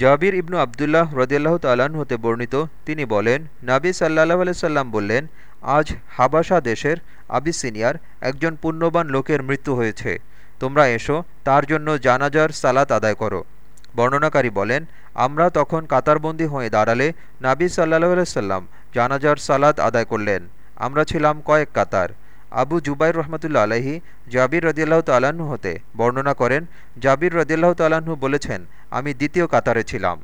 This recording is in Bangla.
জাবির ইবনু আবদুল্লাহ রদিয়াল্লাহ তাল্লাহ্ন হতে বর্ণিত, তিনি বলেন, নাবি সাল্লাহ সাল্লাম বললেন, আজ হাবাসা দেশের আবিসিনিয়ার একজন পুণ্যবান লোকের মৃত্যু হয়েছে। তোমরা এসো, তার জন্য জানাজার সালাত আদায় করো। বর্ণনাকারী বলেন, আমরা তখন কাতারবন্দি হয়ে দাঁড়ালে নাবি সাল্লাহ সাল্লাম জানাজার সালাত আদায় করলেন। আমরা ছিলাম কয়েক কাতার। আবু জুবাইর রহমতুল্লা আলহি জাবির রদিয়াল্লাহ তাল্লাহ্ন হতে বর্ণনা করেন, জাবির রদিয়াল্লাহ তাল্লাহ্ন বলেছেন আমি দ্বিতীয় কাতারে ছিলাম।